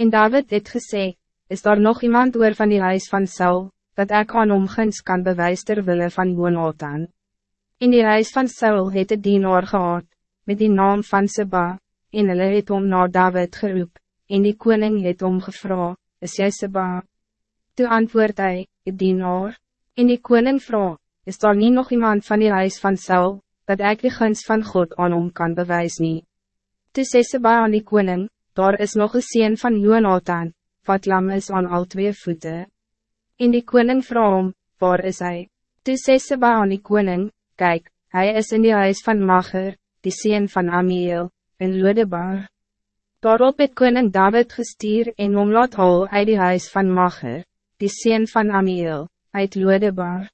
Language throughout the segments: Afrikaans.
En David het gesê, is daar nog iemand oor van die huis van Saul, dat ik aan omgens kan bewijs ter wille van Jonathan? In die huis van Saul het het dienaar gehad, met die naam van Seba, en hulle het om naar David geroep, en die koning het om gevra, is jy Seba? Toe antwoord hy, die dienaar, en die koning vraag, is daar niet nog iemand van die huis van Saul, dat ik de gunst van God aan hom kan bewijzen? nie. Toe sê Seba aan die koning, daar is nog een sien van Jonathan, wat lam is aan al twee voeten. En die koning om, waar is hij? Toe sê Seba aan die koning, kijk, hij is in die huis van Mager, die sien van Amiel, in Lodebar. Daarop het koning David gestuur en om laat hol uit die huis van Mager, die sien van Amiel, uit Lodebar.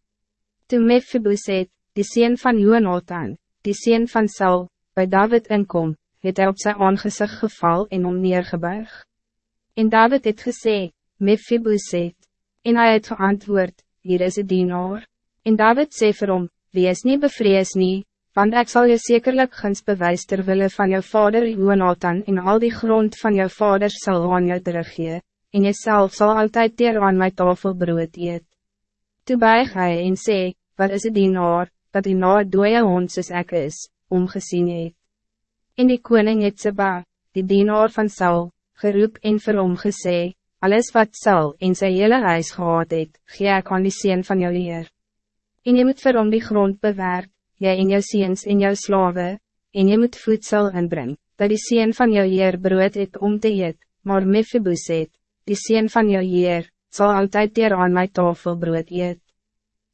Toe Mephiboset, die sien van Jonathan, die sien van Saul, bij David inkom, het hy op sy aangezicht geval en om neergebuig. En David het gesê, Mephiboset, en hij het geantwoord, hier is het dienaar. En David sê vir hom, wees nie bevrees nie, want ik zal je zekerlijk guns bewijs terwille van jou vader Jonathan en al die grond van jou vader zal aan jou teruggee, en jezelf zal altijd teer aan my tafel brood eet. Toe buig hy en sê, wat is het dienaar, dat die na dooie hond soos ek is, omgezien het. En die koning het Seba, die dienaar van Saul, geroep en vir hom gesê, alles wat Saul en sy hele huis gehad het, gee ek aan die sien van jou leer. En je moet vir hom die grond bewerk, jy en jou seens en jou slawe, en je moet voedsel inbring, dat die sien van jou heer brood het om te eet, maar Mephiboset, die sien van jou heer, zal altijd dier aan my tafel brood eet.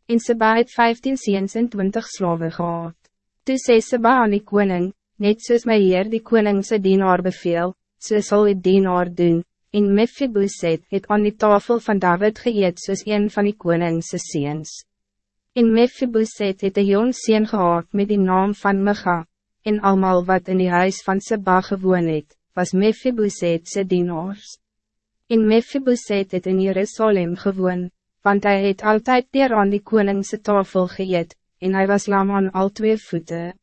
En Seba het 15 seens en 20 slawe gehad. Toe sê Seba aan die koning, net soos my heer die koningse dienaar beveel, so sal die dienaar doen, en Mephiboset het aan die tafel van David geëet soos een van die koningse seens. En Mephiboset het een jong seen gehad met die naam van Micha, en almal wat in die huis van Seba gewoon het, was Mephiboset se dienaars. En Mephiboset het in Jerusalem gewoon, want hij het altijd dier aan die koningse tafel geëet, en hij was lam aan al twee voeten.